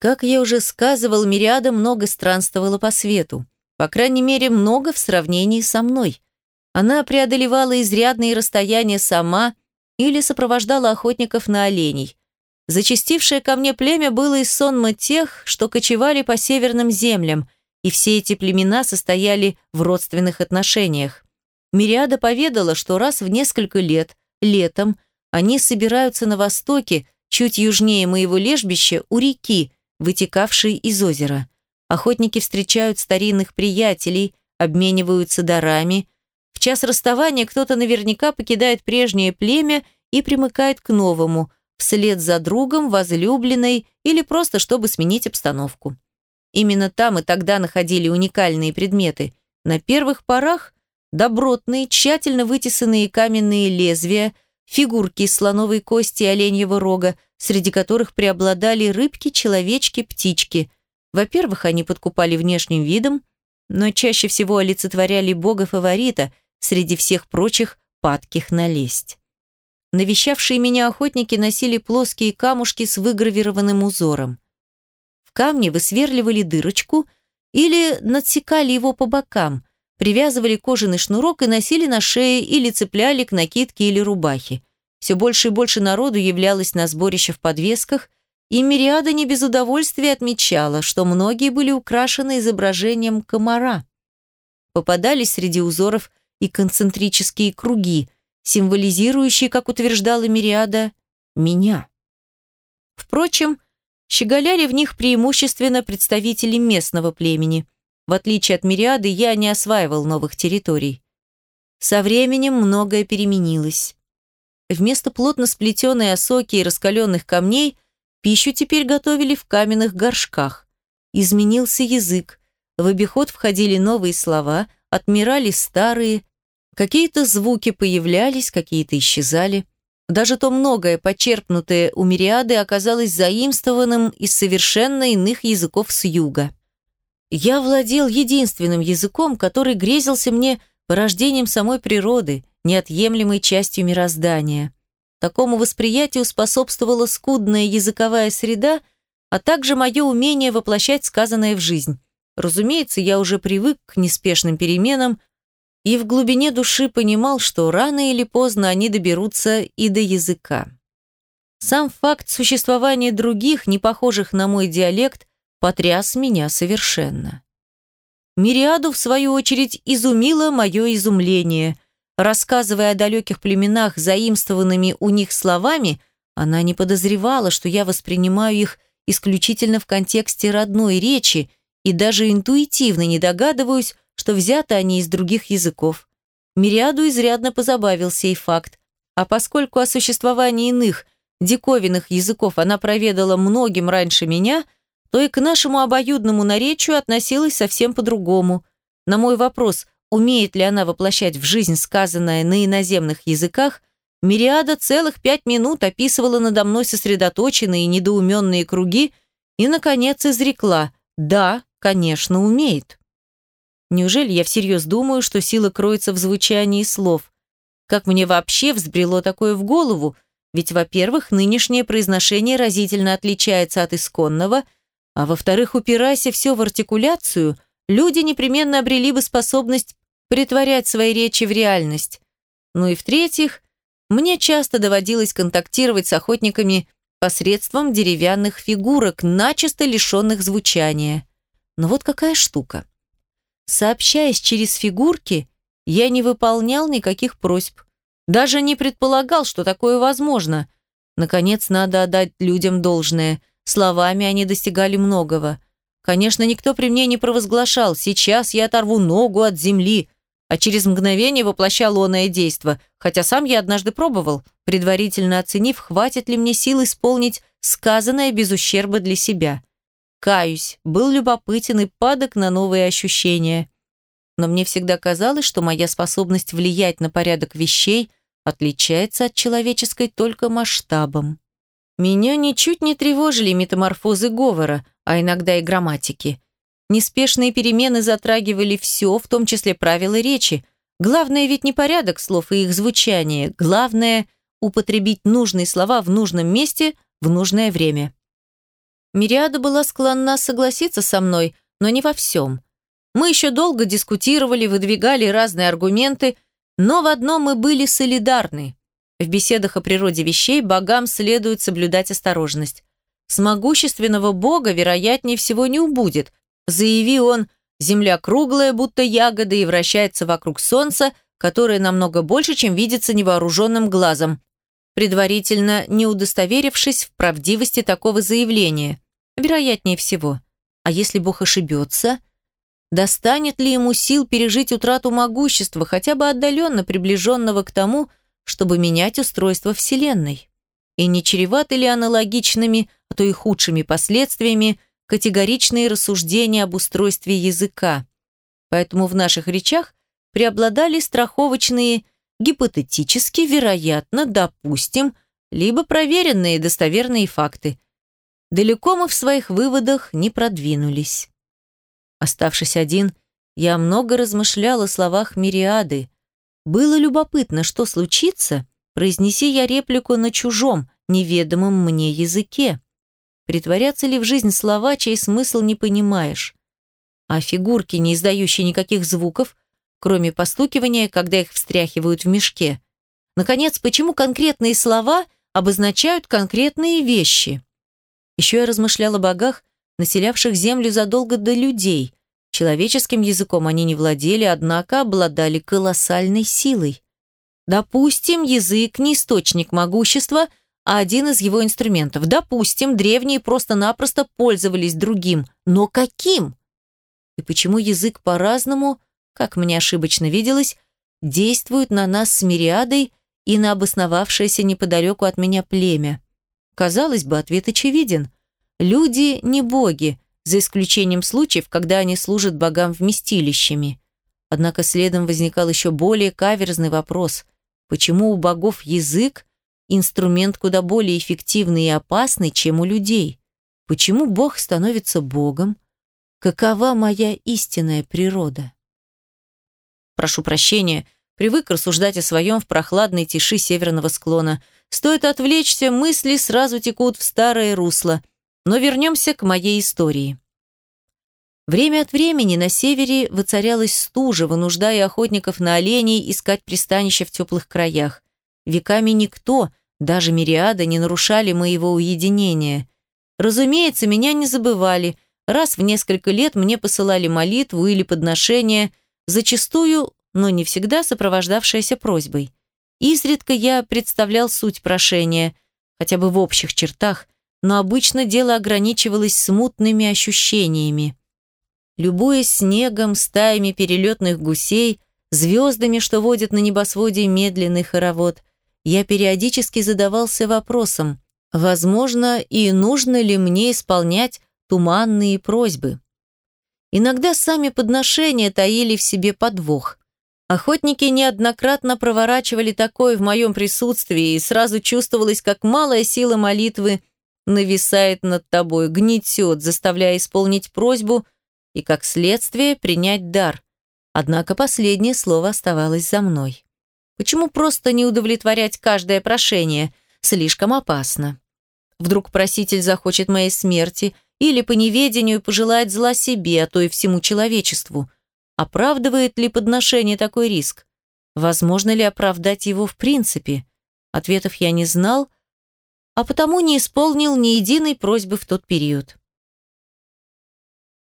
Как я уже сказывал, Мириада много странствовала по свету. По крайней мере, много в сравнении со мной. Она преодолевала изрядные расстояния сама или сопровождала охотников на оленей. Зачастившее ко мне племя было из сонма тех, что кочевали по северным землям, и все эти племена состояли в родственных отношениях. Мириада поведала, что раз в несколько лет, летом, они собираются на востоке, чуть южнее моего лежбища, у реки, вытекавшей из озера. Охотники встречают старинных приятелей, обмениваются дарами. В час расставания кто-то наверняка покидает прежнее племя и примыкает к новому, вслед за другом, возлюбленной или просто чтобы сменить обстановку. Именно там и тогда находили уникальные предметы. На первых порах добротные, тщательно вытесанные каменные лезвия, фигурки из слоновой кости и оленьего рога, среди которых преобладали рыбки, человечки, птички – во-первых, они подкупали внешним видом, но чаще всего олицетворяли бога-фаворита среди всех прочих падких на лесть. Навещавшие меня охотники носили плоские камушки с выгравированным узором. В камне высверливали дырочку или надсекали его по бокам, привязывали кожаный шнурок и носили на шее или цепляли к накидке или рубахе. Все больше и больше народу являлось на сборище в подвесках – и Мириада не без удовольствия отмечала, что многие были украшены изображением комара. Попадались среди узоров и концентрические круги, символизирующие, как утверждала Мириада, меня. Впрочем, щеголяли в них преимущественно представители местного племени. В отличие от Мириады, я не осваивал новых территорий. Со временем многое переменилось. Вместо плотно сплетенной осоки и раскаленных камней – Пищу теперь готовили в каменных горшках. Изменился язык. В обиход входили новые слова, отмирали старые. Какие-то звуки появлялись, какие-то исчезали. Даже то многое, почерпнутое у Мириады, оказалось заимствованным из совершенно иных языков с юга. Я владел единственным языком, который грезился мне порождением самой природы, неотъемлемой частью мироздания – Такому восприятию способствовала скудная языковая среда, а также мое умение воплощать сказанное в жизнь. Разумеется, я уже привык к неспешным переменам и в глубине души понимал, что рано или поздно они доберутся и до языка. Сам факт существования других, не похожих на мой диалект, потряс меня совершенно. Мириаду, в свою очередь, изумило мое изумление – Рассказывая о далеких племенах, заимствованными у них словами, она не подозревала, что я воспринимаю их исключительно в контексте родной речи и даже интуитивно не догадываюсь, что взяты они из других языков. Мириаду изрядно позабавился и факт. А поскольку о существовании иных, диковинных языков она проведала многим раньше меня, то и к нашему обоюдному наречию относилась совсем по-другому. На мой вопрос – умеет ли она воплощать в жизнь сказанное на иноземных языках, Мириада целых пять минут описывала надо мной сосредоточенные и недоуменные круги и, наконец, изрекла «Да, конечно, умеет». Неужели я всерьез думаю, что сила кроется в звучании слов? Как мне вообще взбрело такое в голову? Ведь, во-первых, нынешнее произношение разительно отличается от исконного, а во-вторых, упираясь все в артикуляцию, люди непременно обрели бы способность притворять свои речи в реальность. Ну и в-третьих, мне часто доводилось контактировать с охотниками посредством деревянных фигурок, начисто лишенных звучания. Но вот какая штука. Сообщаясь через фигурки, я не выполнял никаких просьб. Даже не предполагал, что такое возможно. Наконец, надо отдать людям должное. Словами они достигали многого. Конечно, никто при мне не провозглашал «сейчас я оторву ногу от земли», а через мгновение воплощал оное действо, хотя сам я однажды пробовал, предварительно оценив, хватит ли мне сил исполнить сказанное без ущерба для себя. Каюсь, был любопытен и падок на новые ощущения. Но мне всегда казалось, что моя способность влиять на порядок вещей отличается от человеческой только масштабом. Меня ничуть не тревожили метаморфозы говора, а иногда и грамматики. Неспешные перемены затрагивали все, в том числе правила речи. Главное ведь не порядок слов и их звучание. Главное – употребить нужные слова в нужном месте в нужное время. Мириада была склонна согласиться со мной, но не во всем. Мы еще долго дискутировали, выдвигали разные аргументы, но в одном мы были солидарны. В беседах о природе вещей богам следует соблюдать осторожность. С могущественного бога, вероятнее всего, не убудет. Заяви он, земля круглая, будто ягода, и вращается вокруг солнца, которое намного больше, чем видится невооруженным глазом, предварительно не удостоверившись в правдивости такого заявления. Вероятнее всего. А если бог ошибется? Достанет ли ему сил пережить утрату могущества, хотя бы отдаленно приближенного к тому, чтобы менять устройство Вселенной? И не чреваты ли аналогичными, а то и худшими последствиями категоричные рассуждения об устройстве языка? Поэтому в наших речах преобладали страховочные, гипотетически, вероятно, допустим, либо проверенные достоверные факты. Далеко мы в своих выводах не продвинулись. Оставшись один, я много размышлял о словах Мириады. Было любопытно, что случится, Произнеси я реплику на чужом, неведомом мне языке. Притворятся ли в жизнь слова, чей смысл не понимаешь? А фигурки, не издающие никаких звуков, кроме постукивания, когда их встряхивают в мешке. Наконец, почему конкретные слова обозначают конкретные вещи? Еще я размышляла о богах, населявших землю задолго до людей. Человеческим языком они не владели, однако обладали колоссальной силой. Допустим, язык не источник могущества, а один из его инструментов. Допустим, древние просто-напросто пользовались другим. Но каким? И почему язык по-разному, как мне ошибочно виделось, действует на нас с мириадой и на обосновавшееся неподалеку от меня племя? Казалось бы, ответ очевиден. Люди не боги, за исключением случаев, когда они служат богам вместилищами. Однако следом возникал еще более каверзный вопрос. Почему у богов язык – инструмент куда более эффективный и опасный, чем у людей? Почему бог становится богом? Какова моя истинная природа? Прошу прощения, привык рассуждать о своем в прохладной тиши северного склона. Стоит отвлечься, мысли сразу текут в старое русло. Но вернемся к моей истории. Время от времени на севере воцарялась стужа, вынуждая охотников на оленей искать пристанище в теплых краях. Веками никто, даже мириада, не нарушали моего уединения. Разумеется, меня не забывали. Раз в несколько лет мне посылали молитву или подношение, зачастую, но не всегда сопровождавшееся просьбой. Изредка я представлял суть прошения, хотя бы в общих чертах, но обычно дело ограничивалось смутными ощущениями любуясь снегом, стаями перелетных гусей, звездами, что водят на небосводе медленный хоровод, я периодически задавался вопросом, возможно и нужно ли мне исполнять туманные просьбы. Иногда сами подношения таили в себе подвох. Охотники неоднократно проворачивали такое в моем присутствии, и сразу чувствовалось, как малая сила молитвы нависает над тобой, гнетет, заставляя исполнить просьбу – и, как следствие, принять дар. Однако последнее слово оставалось за мной. Почему просто не удовлетворять каждое прошение? Слишком опасно. Вдруг проситель захочет моей смерти или по неведению пожелает зла себе, а то и всему человечеству. Оправдывает ли подношение такой риск? Возможно ли оправдать его в принципе? Ответов я не знал, а потому не исполнил ни единой просьбы в тот период.